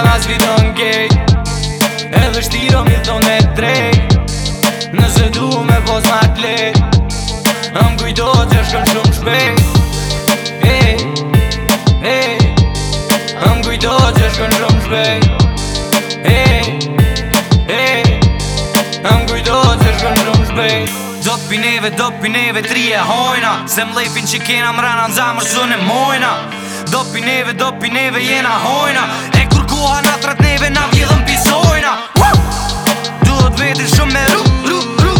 Dhe vi don gay Edhe shtiro mi thon e drej Nëse du me pos ma t'le Am kujdo që shkën shumë shpej Hey, ej Am kujdo që shkën shumë shpej Dopineve, dopineve, tri e hojna Se mlejpin që kena mrana në zamër sënë e mojna Dopineve, dopineve, jena hojna Shkua na të neve na vjithë në pizojna Duhët veti shumë me ru, ru, ru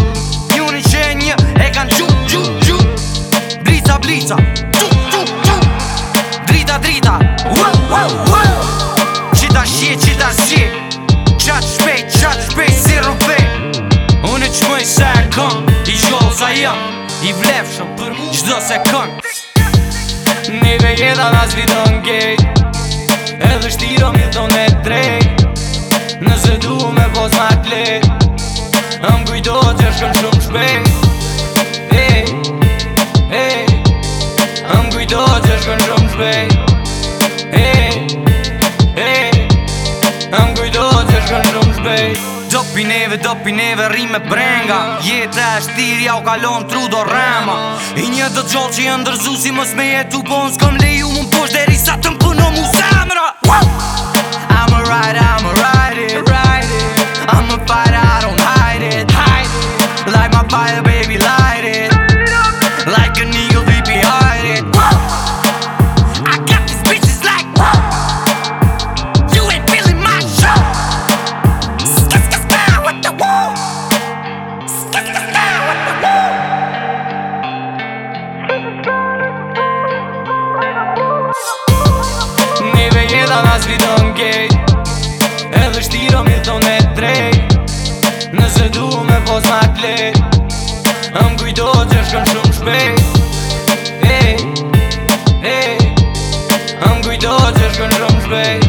Njuni që e një e kanë qu, qu, qu Blica, blica, qu, qu, qu Drita, drita, u, u, u, Qita shje, qita shje Qatë shpej, qatë shpej, si rupej Unë që mëj se e kënë I gjollë sa jëm I vlef shumë për mu Qdo se kënë Nive jetë nga vidon gejt Edhe shtiro mi thon e drejt Nëse du me vos ma t'let Am kujdo që shkon shumë shpejt Ej, eh, ej eh, Am kujdo që shkon shumë shpejt eh, Dopineve, dopineve, me brenga Jete e shtirja u kalon tru do rema I një dë gjall që jë ndërzu si mës me jetu Po në s'kam leju më posh deri sa të më puno musë I'm a rider, I'm a rider, rider. I'm a fighter, I don't hide it, hide it. Light my fire. as we don't Edhe shtiro mi thon e drej Nëse du me pos ma t'le Më kujdo që shkon shumë shpej Hey, kujdo që shkon shumë shpej